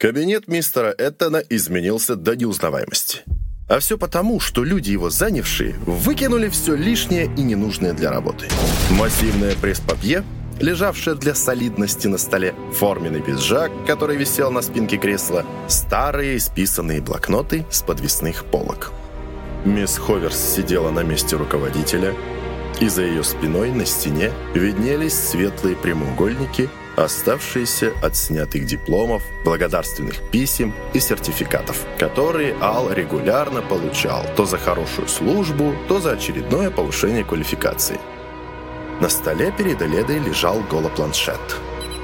Кабинет мистера Эттона изменился до неузнаваемости. А все потому, что люди, его занявшие, выкинули все лишнее и ненужное для работы. Массивное пресс-папье, лежавшее для солидности на столе, форменный пиджак, который висел на спинке кресла, старые исписанные блокноты с подвесных полок. Мисс Ховерс сидела на месте руководителя, и за ее спиной на стене виднелись светлые прямоугольники – оставшиеся от снятых дипломов, благодарственных писем и сертификатов, которые Ал регулярно получал то за хорошую службу, то за очередное повышение квалификации. На столе перед Эледой лежал голопланшет.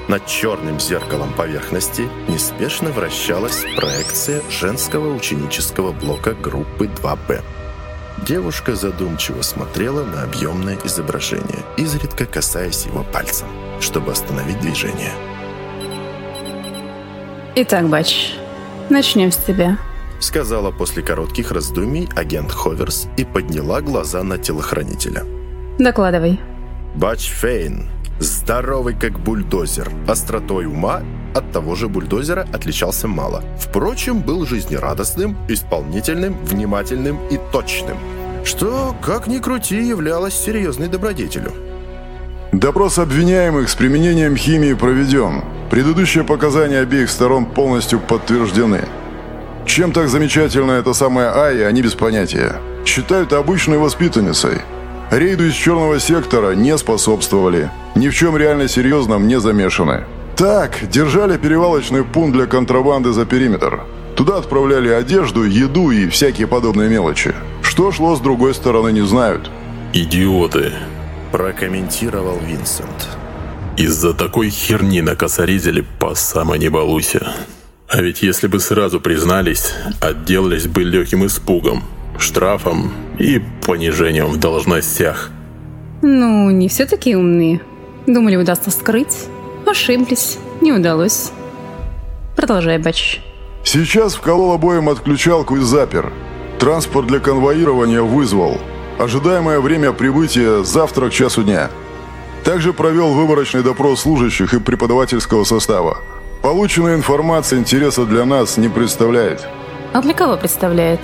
Над черным зеркалом поверхности неспешно вращалась проекция женского ученического блока группы 2Б. Девушка задумчиво смотрела на объемное изображение, изредка касаясь его пальцем, чтобы остановить движение. Итак, Бач, начнем с тебя. Сказала после коротких раздумий агент Ховерс и подняла глаза на телохранителя. Докладывай. Бач Фейн, здоровый как бульдозер, остротой ума от того же бульдозера отличался мало. Впрочем, был жизнерадостным, исполнительным, внимательным и точным. Что, как ни крути, являлось серьезной добродетелью. Допрос обвиняемых с применением химии проведен. Предыдущие показания обеих сторон полностью подтверждены. Чем так замечательно эта самая Айя, они без понятия. Считают обычной воспитанницей. Рейду из черного сектора не способствовали. Ни в чем реально серьезном не замешаны. Так, держали перевалочный пункт для контрабанды за периметр. Туда отправляли одежду, еду и всякие подобные мелочи. Что шло с другой стороны, не знают. «Идиоты!» – прокомментировал Винсент. «Из-за такой херни накосорезили по самой не балуйся. А ведь если бы сразу признались, отделались бы легким испугом, штрафом и понижением в должностях». «Ну, не все такие умные. Думали, удастся скрыть». Ошиблись. Не удалось. Продолжай, Бач. Сейчас вколол обоим отключалку и запер. Транспорт для конвоирования вызвал. Ожидаемое время прибытия завтра к часу дня. Также провел выборочный допрос служащих и преподавательского состава. Полученная информация интереса для нас не представляет. А для кого представляет?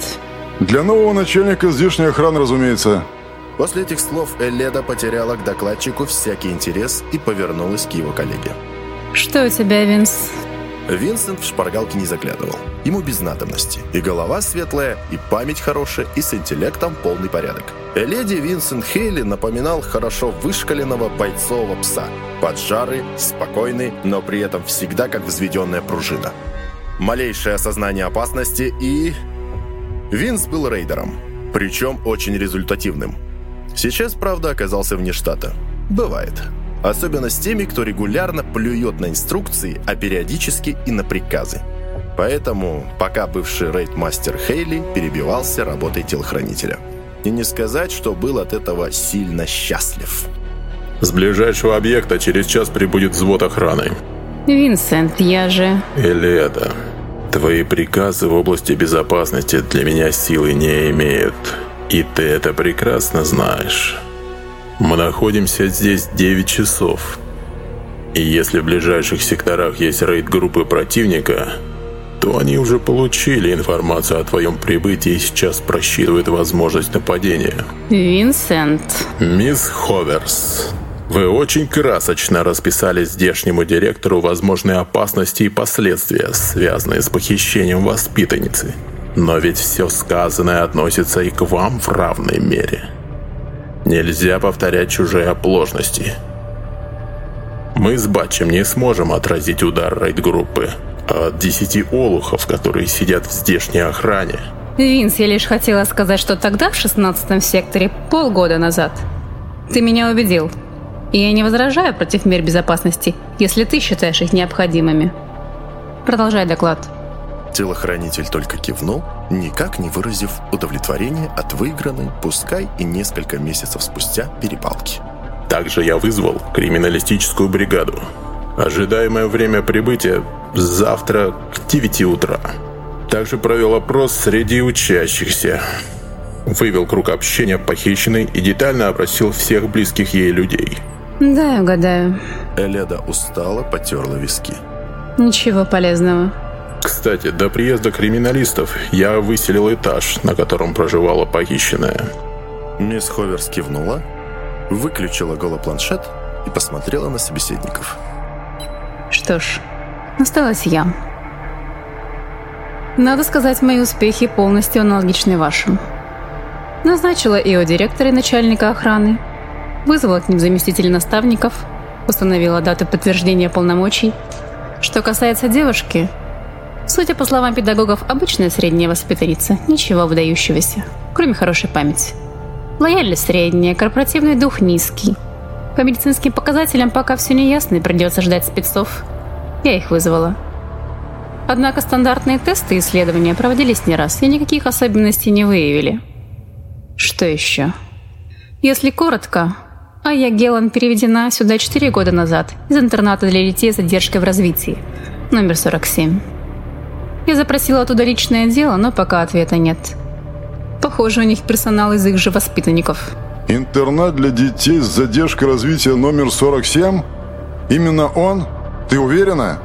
Для нового начальника здешней охраны, разумеется. После этих слов Эледа потеряла к докладчику всякий интерес и повернулась к его коллеге. «Что у тебя, Винс?» Винсент в шпаргалке не заглядывал. Ему без надобности. И голова светлая, и память хорошая, и с интеллектом полный порядок. Эледи Винсент Хейли напоминал хорошо вышкаленного бойцового пса. Поджарый, спокойный, но при этом всегда как взведенная пружина. Малейшее осознание опасности и... Винс был рейдером. Причем очень результативным. Сейчас, правда, оказался вне штата. Бывает. Особенно с теми, кто регулярно плюет на инструкции, а периодически и на приказы. Поэтому пока бывший рейд-мастер Хейли перебивался работой телохранителя. И не сказать, что был от этого сильно счастлив. С ближайшего объекта через час прибудет взвод охраны. Винсент, я же... Или это... Твои приказы в области безопасности для меня силы не имеют. И ты это прекрасно знаешь. Мы находимся здесь 9 часов. И если в ближайших секторах есть рейд группы противника, то они уже получили информацию о твоем прибытии и сейчас просчитывают возможность нападения. Винсент. Мисс Ховерс, вы очень красочно расписали здешнему директору возможные опасности и последствия, связанные с похищением воспитанницы. Но ведь все сказанное относится и к вам в равной мере. Нельзя повторять чужие оплошности. Мы с Батчем не сможем отразить удар рейд-группы, а от десяти олухов, которые сидят в здешней охране. Винс, я лишь хотела сказать, что тогда, в шестнадцатом секторе, полгода назад, ты меня убедил. И я не возражаю против мер безопасности, если ты считаешь их необходимыми. Продолжай доклад. Телохранитель только кивнул, никак не выразив удовлетворения от выигранной, пускай и несколько месяцев спустя, перепалки. Также я вызвал криминалистическую бригаду. Ожидаемое время прибытия завтра к 9 утра. Также провел опрос среди учащихся. Вывел круг общения похищенной и детально опросил всех близких ей людей. Да, угадаю. Эледа устало потерла виски. Ничего полезного. Кстати, до приезда криминалистов я выселил этаж, на котором проживала похищенная. Мисс Ховерс кивнула, выключила голопланшет и посмотрела на собеседников. Что ж, осталась я. Надо сказать, мои успехи полностью аналогичны вашим. Назначила ИО директора и начальника охраны, вызвала к ним заместителей наставников, установила даты подтверждения полномочий. Что касается девушки, судя по словам педагогов, обычная средняя воспитанница, ничего выдающегося, кроме хорошей памяти. Лояльность средняя, корпоративный дух низкий. По медицинским показателям пока все не ясно и придется ждать спецов. Я их вызвала. Однако стандартные тесты и исследования проводились не раз и никаких особенностей не выявили. Что еще? Если коротко, Ая Гелан переведена сюда 4 года назад из интерната для детей с задержкой в развитии, номер 47. Я запросила оттуда личное дело, но пока ответа нет. Похоже, у них персонал из их же воспитанников. Интернат для детей с задержкой развития номер 47? Именно он? Ты уверена?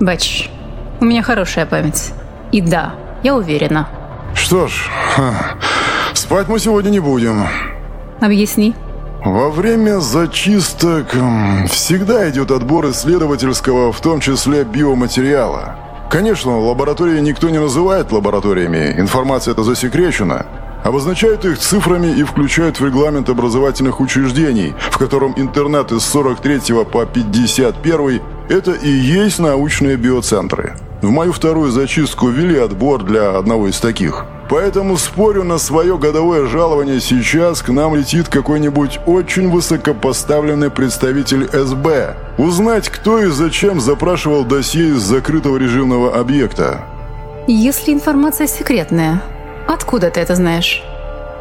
Бач, у меня хорошая память. И да, я уверена. Что ж, спать мы сегодня не будем. Объясни. Во время зачисток всегда идет отбор исследовательского, в том числе биоматериала. Конечно, лаборатории никто не называет лабораториями, информация это засекречена. Обозначают их цифрами и включают в регламент образовательных учреждений, в котором интернаты с 43 по 51 это и есть научные биоцентры. В мою вторую зачистку ввели отбор для одного из таких. Поэтому спорю на свое годовое жалование сейчас к нам летит какой-нибудь очень высокопоставленный представитель СБ. Узнать, кто и зачем запрашивал досье из закрытого режимного объекта. Если информация секретная, откуда ты это знаешь?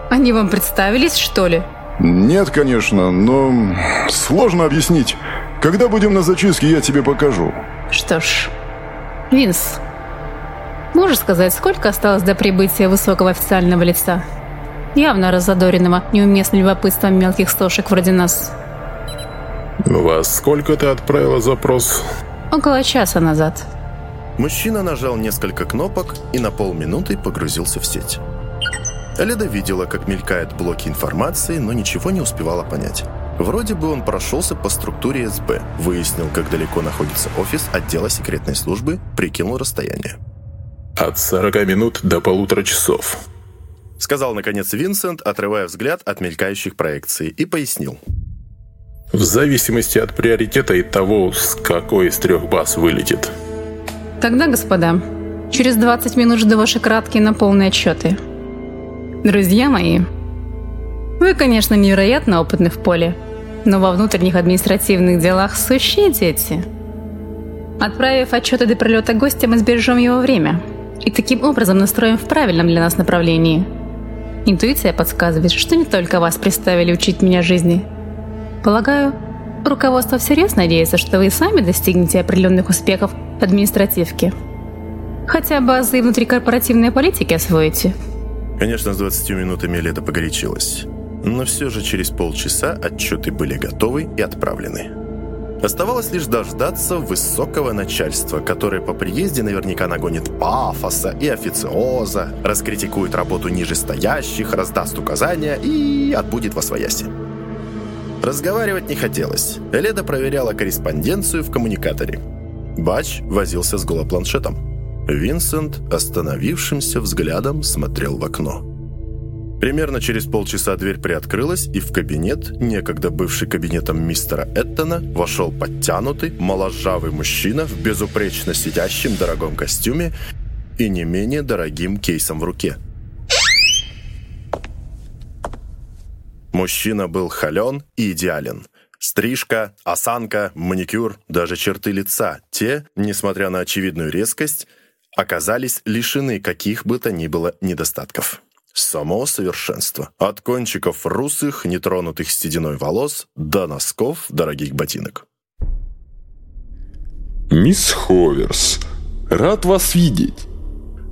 Они вам представились, что ли? Нет, конечно, но сложно объяснить. Когда будем на зачистке, я тебе покажу. Что ж, Винс, можешь сказать, сколько осталось до прибытия высокого официального лица? Явно разодоренного неуместным любопытством мелких стошек вроде нас. Во сколько ты отправила запрос? Около часа назад. Мужчина нажал несколько кнопок и на полминуты погрузился в сеть. Леда видела, как мелькают блоки информации, но ничего не успевала понять. Вроде бы он прошелся по структуре СБ, выяснил, как далеко находится офис отдела секретной службы, прикинул расстояние. От 40 минут до полутора часов. Сказал, наконец, Винсент, отрывая взгляд от мелькающих проекций, и пояснил. В зависимости от приоритета и того, с какой из трех баз вылетит. Тогда, господа, через 20 минут жду ваши краткие на полные отчеты. Друзья мои, вы, конечно, невероятно опытны в поле, но во внутренних административных делах сущие дети. Отправив отчеты до прилета гостя, мы сбережем его время и таким образом настроим в правильном для нас направлении. Интуиция подсказывает, что не только вас представили учить меня жизни. Полагаю, руководство всерьез надеется, что вы сами достигнете определенных успехов в административке. Хотя базы внутрикорпоративной политики освоите. Конечно, с 20 минутами Леда погорячилась но все же через полчаса отчеты были готовы и отправлены. Оставалось лишь дождаться высокого начальства, которое по приезде наверняка нагонит пафоса и официоза, раскритикует работу нижестоящих, раздаст указания и отбудет во свояси. Разговаривать не хотелось. Леда проверяла корреспонденцию в коммуникаторе. Бач возился с голопланшетом. Винсент остановившимся взглядом смотрел в окно. Примерно через полчаса дверь приоткрылась, и в кабинет, некогда бывший кабинетом мистера Эттона, вошел подтянутый, моложавый мужчина в безупречно сидящем дорогом костюме и не менее дорогим кейсом в руке. Мужчина был холен и идеален. Стрижка, осанка, маникюр, даже черты лица. Те, несмотря на очевидную резкость, оказались лишены каких бы то ни было недостатков. Само совершенство. От кончиков русых, нетронутых сединой волос, до носков дорогих ботинок. «Мисс Ховерс, рад вас видеть!»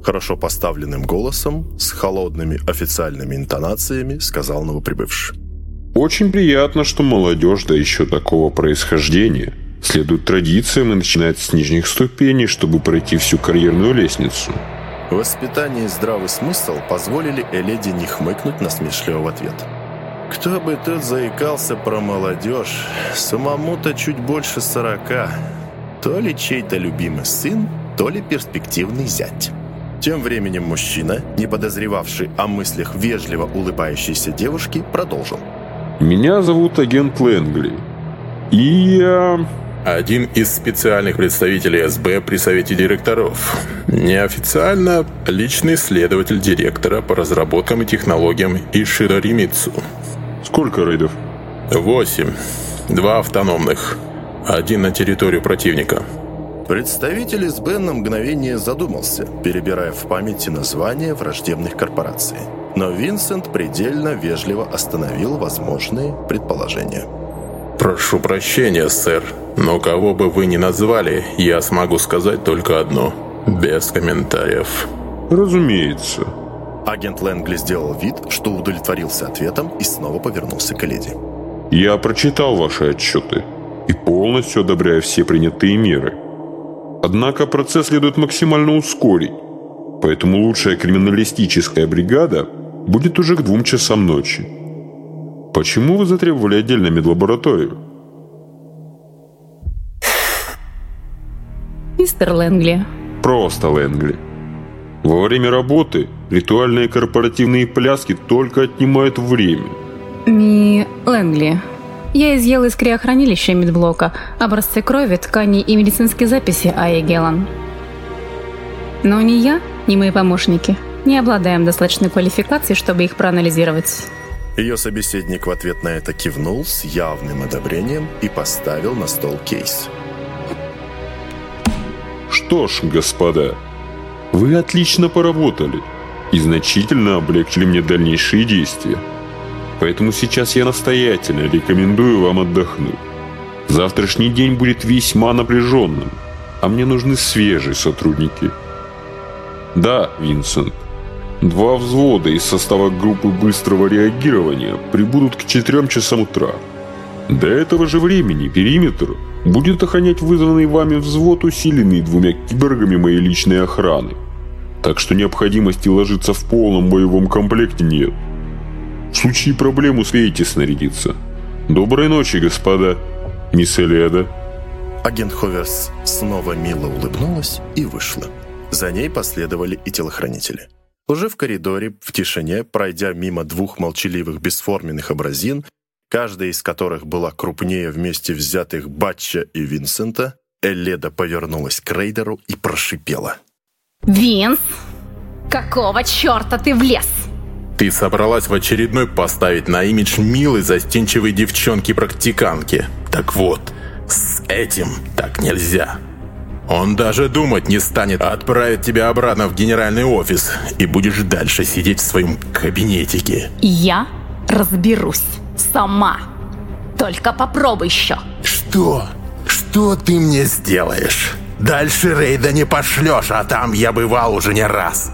Хорошо поставленным голосом, с холодными официальными интонациями, сказал новоприбывший. «Очень приятно, что молодежь, да еще такого происхождения, Следует традициям и начинать с нижних ступеней, чтобы пройти всю карьерную лестницу. Воспитание и здравый смысл позволили Эледи не хмыкнуть насмешливо в ответ. Кто бы тут заикался про молодежь, самому-то чуть больше сорока. То ли чей-то любимый сын, то ли перспективный зять. Тем временем мужчина, не подозревавший о мыслях вежливо улыбающейся девушки, продолжил. «Меня зовут агент Лэнгли. И я...» Один из специальных представителей СБ при Совете директоров. Неофициально личный следователь директора по разработкам и технологиям Иширо Римицу. Сколько рейдов? Восемь. Два автономных. Один на территорию противника. Представитель СБ на мгновение задумался, перебирая в памяти названия враждебных корпораций. Но Винсент предельно вежливо остановил возможные предположения. «Прошу прощения, сэр, но кого бы вы ни назвали, я смогу сказать только одно. Без комментариев». «Разумеется». Агент Лэнгли сделал вид, что удовлетворился ответом и снова повернулся к леди. «Я прочитал ваши отчеты и полностью одобряю все принятые меры. Однако процесс следует максимально ускорить, поэтому лучшая криминалистическая бригада будет уже к двум часам ночи. Почему вы затребовали отдельно медлабораторию? Мистер Лэнгли. Просто Лэнгли. Во время работы ритуальные корпоративные пляски только отнимают время. Ми Лэнгли. Я изъел из криохранилища медблока образцы крови, тканей и медицинские записи Айи Гелан. Но ни я, ни мои помощники не обладаем достаточной квалификацией, чтобы их проанализировать. Ее собеседник в ответ на это кивнул с явным одобрением и поставил на стол кейс. Что ж, господа, вы отлично поработали и значительно облегчили мне дальнейшие действия. Поэтому сейчас я настоятельно рекомендую вам отдохнуть. Завтрашний день будет весьма напряженным, а мне нужны свежие сотрудники. Да, Винсент, Два взвода из состава группы быстрого реагирования прибудут к 4 часам утра. До этого же времени периметр будет охранять вызванный вами взвод, усиленный двумя киборгами моей личной охраны. Так что необходимости ложиться в полном боевом комплекте нет. В случае проблем успеете снарядиться. Доброй ночи, господа. Мисс Эледа. Агент Ховерс снова мило улыбнулась и вышла. За ней последовали и телохранители. Уже в коридоре, в тишине, пройдя мимо двух молчаливых бесформенных образин, каждая из которых была крупнее вместе взятых Батча и Винсента, Элледа повернулась к Рейдеру и прошипела. «Винс, какого черта ты влез?» Ты собралась в очередной поставить на имидж милой застенчивой девчонки-практиканки. Так вот, с этим так нельзя. Он даже думать не станет, а отправит тебя обратно в генеральный офис, и будешь дальше сидеть в своем кабинетике. Я разберусь сама. Только попробуй еще. Что? Что ты мне сделаешь? Дальше рейда не пошлешь, а там я бывал уже не раз.